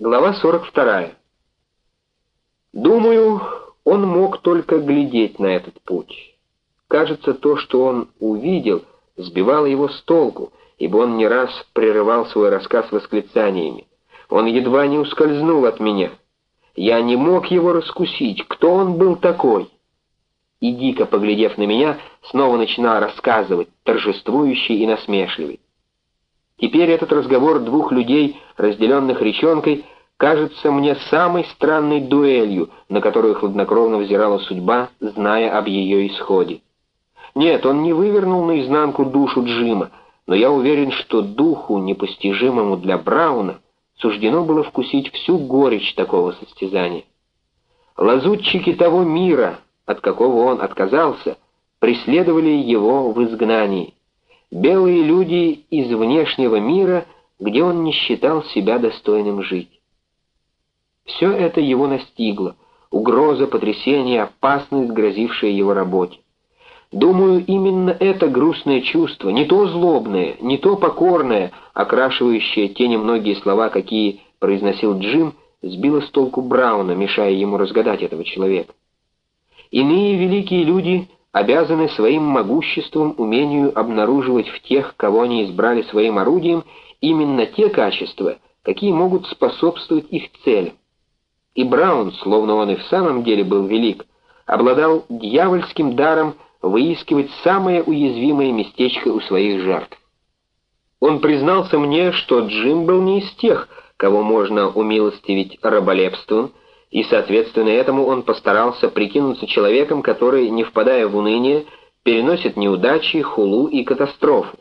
Глава 42. Думаю, он мог только глядеть на этот путь. Кажется, то, что он увидел, сбивало его с толку, ибо он не раз прерывал свой рассказ восклицаниями. Он едва не ускользнул от меня. Я не мог его раскусить, кто он был такой. И дико поглядев на меня, снова начинал рассказывать, торжествующий и насмешливый. Теперь этот разговор двух людей, разделенных речонкой, кажется мне самой странной дуэлью, на которую хладнокровно взирала судьба, зная об ее исходе. Нет, он не вывернул наизнанку душу Джима, но я уверен, что духу, непостижимому для Брауна, суждено было вкусить всю горечь такого состязания. Лазутчики того мира, от какого он отказался, преследовали его в изгнании белые люди из внешнего мира, где он не считал себя достойным жить. Все это его настигло, угроза, потрясение, опасность, грозившая его работе. Думаю, именно это грустное чувство, не то злобное, не то покорное, окрашивающее те немногие слова, какие произносил Джим, сбило с толку Брауна, мешая ему разгадать этого человека. Иные великие люди обязаны своим могуществом умению обнаруживать в тех, кого они избрали своим орудием, именно те качества, какие могут способствовать их целям. И Браун, словно он и в самом деле был велик, обладал дьявольским даром выискивать самое уязвимое местечко у своих жертв. Он признался мне, что Джим был не из тех, кого можно умилостивить раболепством, и, соответственно этому, он постарался прикинуться человеком, который, не впадая в уныние, переносит неудачи, хулу и катастрофу.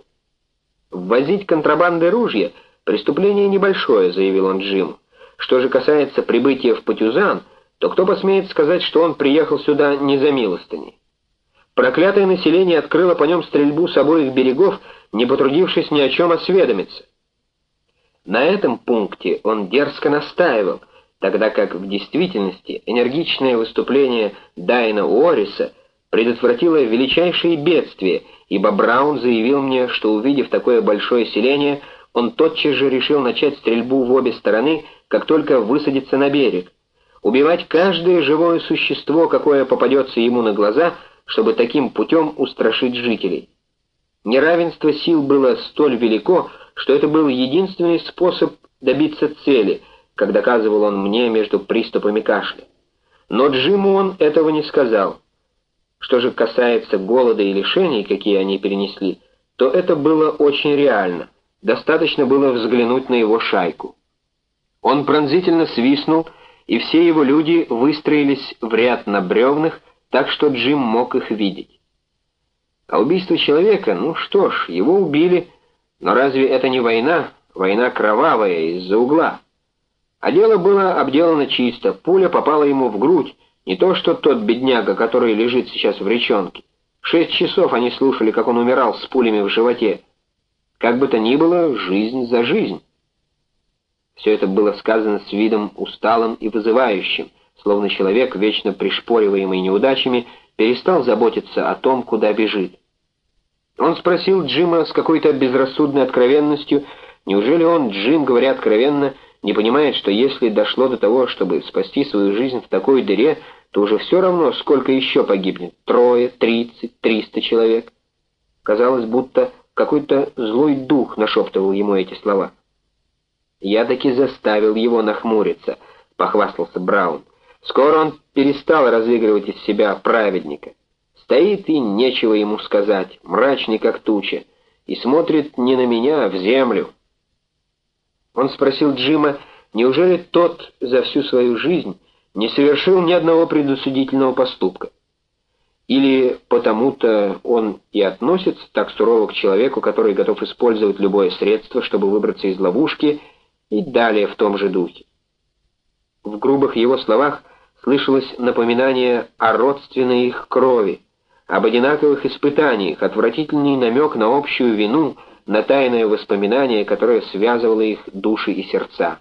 «Ввозить контрабанды ружья — преступление небольшое», — заявил он Джиму. «Что же касается прибытия в Патюзан, то кто посмеет сказать, что он приехал сюда не за милостыней? Проклятое население открыло по нем стрельбу с обоих берегов, не потрудившись ни о чем осведомиться». На этом пункте он дерзко настаивал — тогда как в действительности энергичное выступление Дайна Уорриса предотвратило величайшее бедствие, ибо Браун заявил мне, что увидев такое большое селение, он тотчас же решил начать стрельбу в обе стороны, как только высадится на берег. Убивать каждое живое существо, какое попадется ему на глаза, чтобы таким путем устрашить жителей. Неравенство сил было столь велико, что это был единственный способ добиться цели — как доказывал он мне между приступами кашля. Но Джиму он этого не сказал. Что же касается голода и лишений, какие они перенесли, то это было очень реально. Достаточно было взглянуть на его шайку. Он пронзительно свистнул, и все его люди выстроились в ряд на бревнах, так что Джим мог их видеть. А убийство человека, ну что ж, его убили, но разве это не война? Война кровавая, из-за угла. А дело было обделано чисто, пуля попала ему в грудь, не то что тот бедняга, который лежит сейчас в речонке. Шесть часов они слушали, как он умирал с пулями в животе. Как бы то ни было, жизнь за жизнь. Все это было сказано с видом усталым и вызывающим, словно человек, вечно пришпориваемый неудачами, перестал заботиться о том, куда бежит. Он спросил Джима с какой-то безрассудной откровенностью, неужели он, Джим, говоря откровенно, — не понимает, что если дошло до того, чтобы спасти свою жизнь в такой дыре, то уже все равно, сколько еще погибнет, трое, тридцать, триста человек. Казалось, будто какой-то злой дух нашептывал ему эти слова. «Я таки заставил его нахмуриться», — похвастался Браун. «Скоро он перестал разыгрывать из себя праведника. Стоит и нечего ему сказать, мрачный как туча, и смотрит не на меня, а в землю». Он спросил Джима, неужели тот за всю свою жизнь не совершил ни одного предусудительного поступка? Или потому-то он и относится так сурово к человеку, который готов использовать любое средство, чтобы выбраться из ловушки, и далее в том же духе. В грубых его словах слышалось напоминание о родственной их крови, об одинаковых испытаниях, отвратительный намек на общую вину — на тайное воспоминание, которое связывало их души и сердца.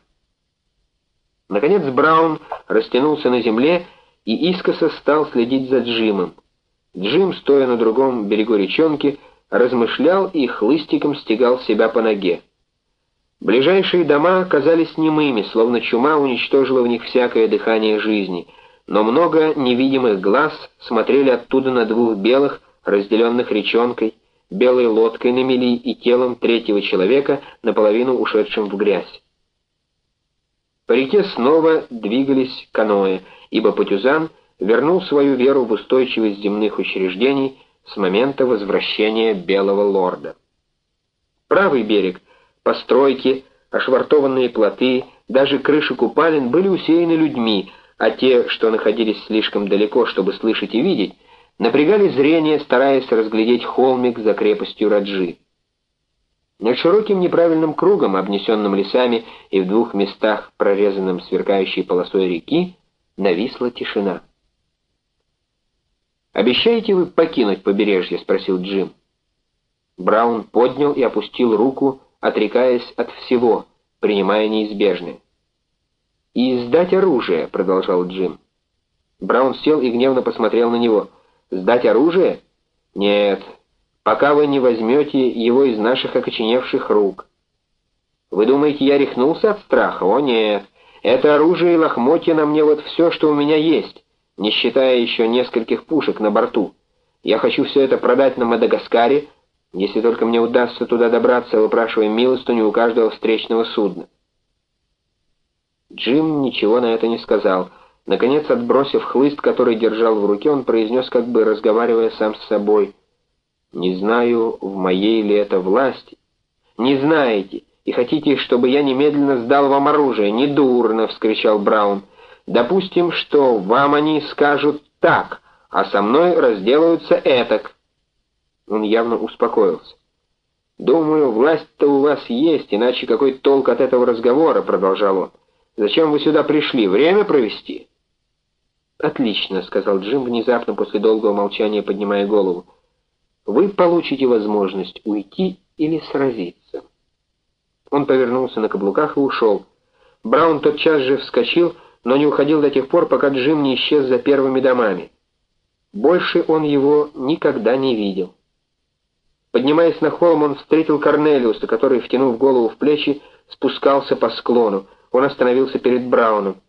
Наконец Браун растянулся на земле и искоса стал следить за Джимом. Джим, стоя на другом берегу речонки, размышлял и хлыстиком стегал себя по ноге. Ближайшие дома казались немыми, словно чума уничтожила в них всякое дыхание жизни, но много невидимых глаз смотрели оттуда на двух белых, разделенных речонкой, белой лодкой на мели и телом третьего человека, наполовину ушедшим в грязь. По реке снова двигались каноэ, ибо Патюзан вернул свою веру в устойчивость земных учреждений с момента возвращения Белого Лорда. Правый берег, постройки, ошвартованные плоты, даже крыши купалин были усеяны людьми, а те, что находились слишком далеко, чтобы слышать и видеть, напрягали зрение, стараясь разглядеть холмик за крепостью Раджи. Над широким неправильным кругом, обнесенным лесами и в двух местах, прорезанным сверкающей полосой реки, нависла тишина. «Обещаете вы покинуть побережье?» — спросил Джим. Браун поднял и опустил руку, отрекаясь от всего, принимая неизбежное. «И сдать оружие», — продолжал Джим. Браун сел и гневно посмотрел на него. «Сдать оружие? Нет, пока вы не возьмете его из наших окоченевших рук. Вы думаете, я рехнулся от страха? О, нет. Это оружие и лохмотья на мне вот все, что у меня есть, не считая еще нескольких пушек на борту. Я хочу все это продать на Мадагаскаре, если только мне удастся туда добраться, выпрашивая милостыню у каждого встречного судна. Джим ничего на это не сказал. Наконец, отбросив хлыст, который держал в руке, он произнес, как бы разговаривая сам с собой. «Не знаю, в моей ли это власти». «Не знаете, и хотите, чтобы я немедленно сдал вам оружие? Недурно!» — вскричал Браун. «Допустим, что вам они скажут так, а со мной разделаются этак». Он явно успокоился. «Думаю, власть-то у вас есть, иначе какой толк от этого разговора?» — продолжал он. Зачем вы сюда пришли? Время провести?» «Отлично», — сказал Джим внезапно после долгого молчания, поднимая голову. «Вы получите возможность уйти или сразиться». Он повернулся на каблуках и ушел. Браун тотчас же вскочил, но не уходил до тех пор, пока Джим не исчез за первыми домами. Больше он его никогда не видел. Поднимаясь на холм, он встретил Корнелиуса, который, втянув голову в плечи, спускался по склону. Он остановился перед Брауном.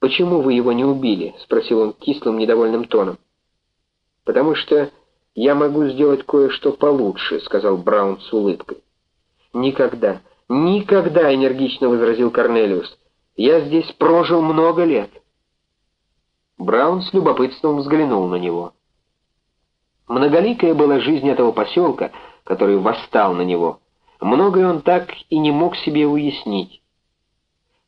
«Почему вы его не убили?» — спросил он кислым, недовольным тоном. «Потому что я могу сделать кое-что получше», — сказал Браун с улыбкой. «Никогда, никогда!» — энергично возразил Корнелиус. «Я здесь прожил много лет». Браун с любопытством взглянул на него. Многоликая была жизнь этого поселка, который восстал на него. Многое он так и не мог себе уяснить.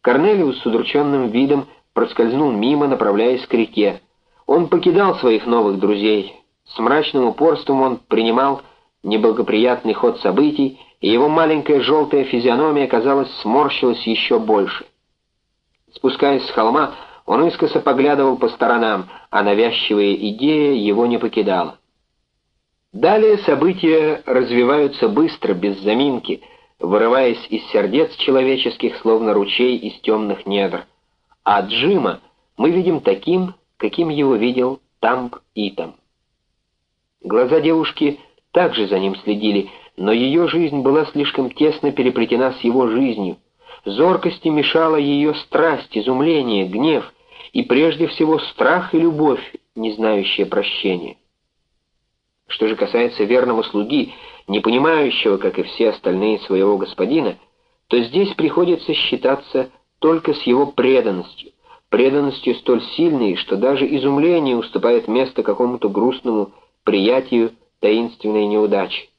Корнелиус с удрученным видом проскользнул мимо, направляясь к реке. Он покидал своих новых друзей. С мрачным упорством он принимал неблагоприятный ход событий, и его маленькая желтая физиономия, казалось, сморщилась еще больше. Спускаясь с холма, он искоса поглядывал по сторонам, а навязчивая идея его не покидала. Далее события развиваются быстро, без заминки — вырываясь из сердец человеческих, словно ручей из темных недр. А Джима мы видим таким, каким его видел Тамп Итам. Глаза девушки также за ним следили, но ее жизнь была слишком тесно переплетена с его жизнью. Зоркости мешала ее страсть, изумление, гнев и прежде всего страх и любовь, не знающие прощения. Что же касается верного слуги, не понимающего, как и все остальные, своего господина, то здесь приходится считаться только с его преданностью, преданностью столь сильной, что даже изумление уступает место какому-то грустному приятию таинственной неудачи.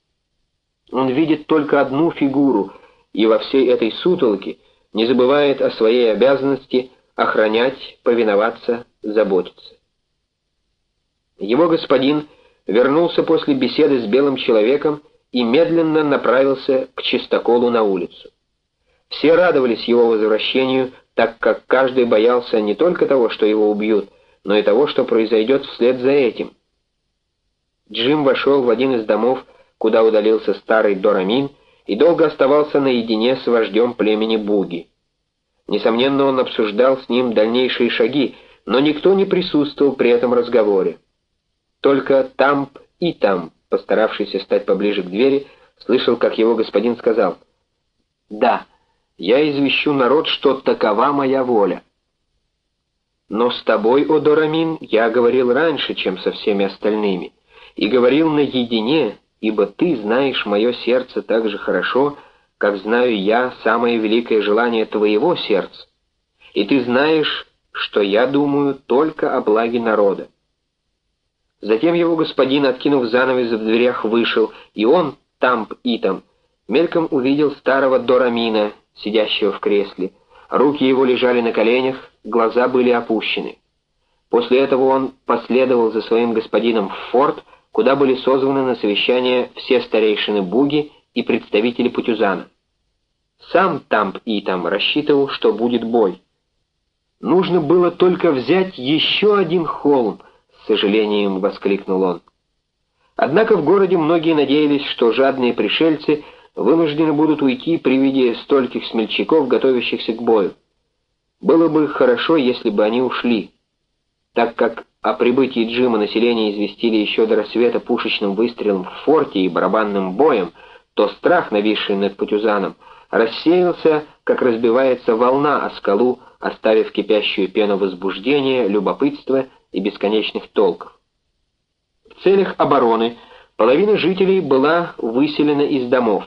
Он видит только одну фигуру, и во всей этой сутолке не забывает о своей обязанности охранять, повиноваться, заботиться. Его господин — вернулся после беседы с белым человеком и медленно направился к чистоколу на улицу. Все радовались его возвращению, так как каждый боялся не только того, что его убьют, но и того, что произойдет вслед за этим. Джим вошел в один из домов, куда удалился старый Дорамин, и долго оставался наедине с вождем племени Буги. Несомненно, он обсуждал с ним дальнейшие шаги, но никто не присутствовал при этом разговоре. Только Тамп и там, постаравшийся стать поближе к двери, слышал, как его господин сказал «Да, я извещу народ, что такова моя воля. Но с тобой, о Дорамин, я говорил раньше, чем со всеми остальными, и говорил наедине, ибо ты знаешь мое сердце так же хорошо, как знаю я самое великое желание твоего сердца, и ты знаешь, что я думаю только о благе народа. Затем его господин, откинув занавес в дверях, вышел, и он, Тамп Итам, мельком увидел старого Дорамина, сидящего в кресле. Руки его лежали на коленях, глаза были опущены. После этого он последовал за своим господином в форт, куда были созваны на совещание все старейшины Буги и представители Путюзана. Сам Тамп Итам рассчитывал, что будет бой. Нужно было только взять еще один холм, с сожалением воскликнул он. Однако в городе многие надеялись, что жадные пришельцы вынуждены будут уйти при виде стольких смельчаков, готовящихся к бою. Было бы хорошо, если бы они ушли, так как о прибытии Джима население известили еще до рассвета пушечным выстрелом в форте и барабанным боем, то страх, нависший над Путюзаном, рассеялся, как разбивается волна о скалу, оставив кипящую пену возбуждения, любопытства и бесконечных толков. В целях обороны половина жителей была выселена из домов.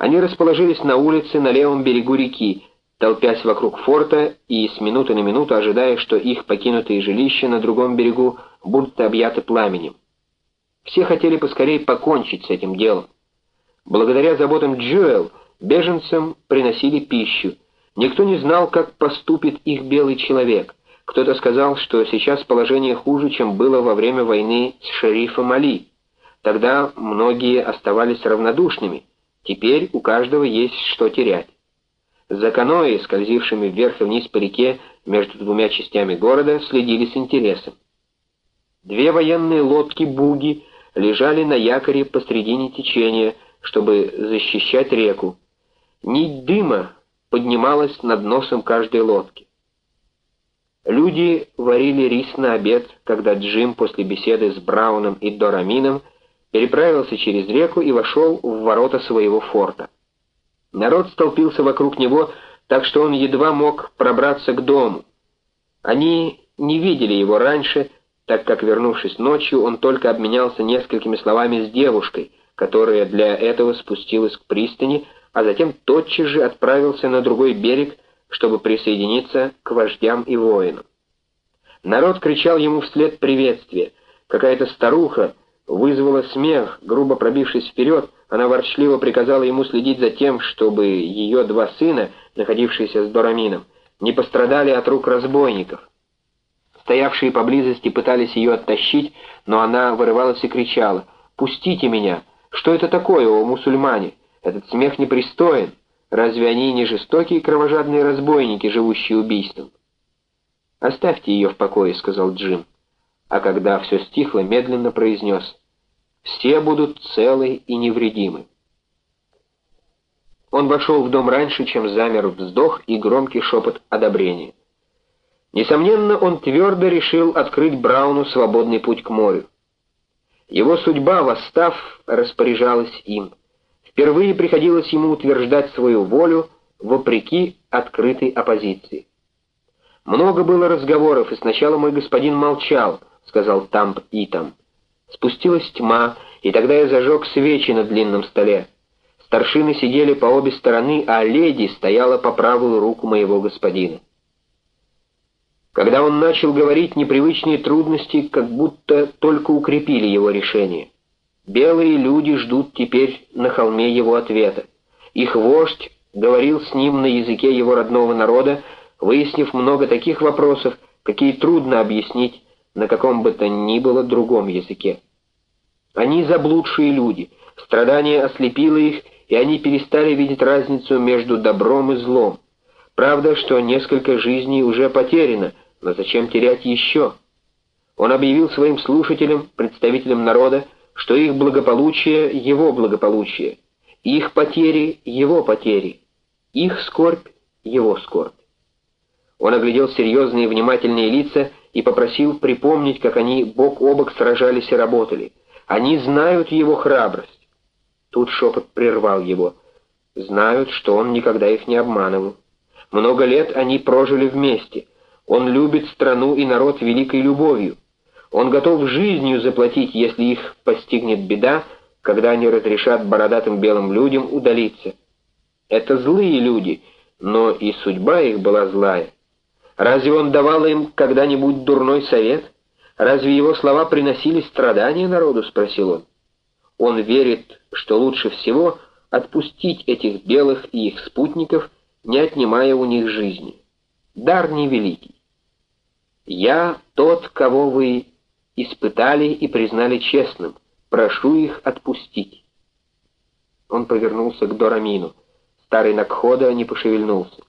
Они расположились на улице на левом берегу реки, толпясь вокруг форта и с минуты на минуту ожидая, что их покинутые жилища на другом берегу будут объяты пламенем. Все хотели поскорее покончить с этим делом. Благодаря заботам Джуэл беженцам приносили пищу. Никто не знал, как поступит их белый человек. Кто-то сказал, что сейчас положение хуже, чем было во время войны с шерифом Али. Тогда многие оставались равнодушными. Теперь у каждого есть что терять. За каноэ, скользившими вверх и вниз по реке между двумя частями города, следили с интересом. Две военные лодки «Буги» лежали на якоре посредине течения, чтобы защищать реку. Нить дыма поднималась над носом каждой лодки. Люди варили рис на обед, когда Джим после беседы с Брауном и Дорамином переправился через реку и вошел в ворота своего форта. Народ столпился вокруг него, так что он едва мог пробраться к дому. Они не видели его раньше, так как, вернувшись ночью, он только обменялся несколькими словами с девушкой, которая для этого спустилась к пристани, а затем тотчас же отправился на другой берег, чтобы присоединиться к вождям и воинам. Народ кричал ему вслед приветствие. Какая-то старуха вызвала смех, грубо пробившись вперед, она ворчливо приказала ему следить за тем, чтобы ее два сына, находившиеся с Дорамином, не пострадали от рук разбойников. Стоявшие поблизости пытались ее оттащить, но она вырывалась и кричала «Пустите меня! Что это такое, о мусульмане? Этот смех непристоен! Разве они не жестокие кровожадные разбойники, живущие убийством?» «Оставьте ее в покое», — сказал Джим. А когда все стихло, медленно произнес все будут целы и невредимы. Он вошел в дом раньше, чем замер вздох и громкий шепот одобрения. Несомненно, он твердо решил открыть Брауну свободный путь к морю. Его судьба, восстав, распоряжалась им. Впервые приходилось ему утверждать свою волю вопреки открытой оппозиции. «Много было разговоров, и сначала мой господин молчал», — сказал Тамп Итам. Спустилась тьма, и тогда я зажег свечи на длинном столе. Старшины сидели по обе стороны, а леди стояла по правую руку моего господина. Когда он начал говорить, непривычные трудности как будто только укрепили его решение. Белые люди ждут теперь на холме его ответа. Их вождь говорил с ним на языке его родного народа, выяснив много таких вопросов, какие трудно объяснить на каком бы то ни было другом языке. Они заблудшие люди, страдание ослепило их, и они перестали видеть разницу между добром и злом. Правда, что несколько жизней уже потеряно, но зачем терять еще? Он объявил своим слушателям, представителям народа, что их благополучие — его благополучие, их потери — его потери, их скорбь — его скорбь. Он оглядел серьезные и внимательные лица и попросил припомнить, как они бок о бок сражались и работали. Они знают его храбрость. Тут шепот прервал его. знают, что он никогда их не обманывал. Много лет они прожили вместе. Он любит страну и народ великой любовью. Он готов жизнью заплатить, если их постигнет беда, когда они разрешат бородатым белым людям удалиться. Это злые люди, но и судьба их была злая. Разве он давал им когда-нибудь дурной совет? Разве его слова приносили страдания народу, спросил он. Он верит, что лучше всего отпустить этих белых и их спутников, не отнимая у них жизни. Дар невеликий. Я тот, кого вы испытали и признали честным. Прошу их отпустить. Он повернулся к Дорамину. Старый Накхода не пошевельнулся.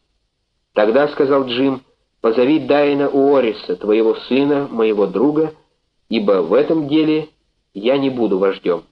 «Тогда, — сказал Джим, — позови Дайна Уориса, твоего сына, моего друга, ибо в этом деле я не буду вождем».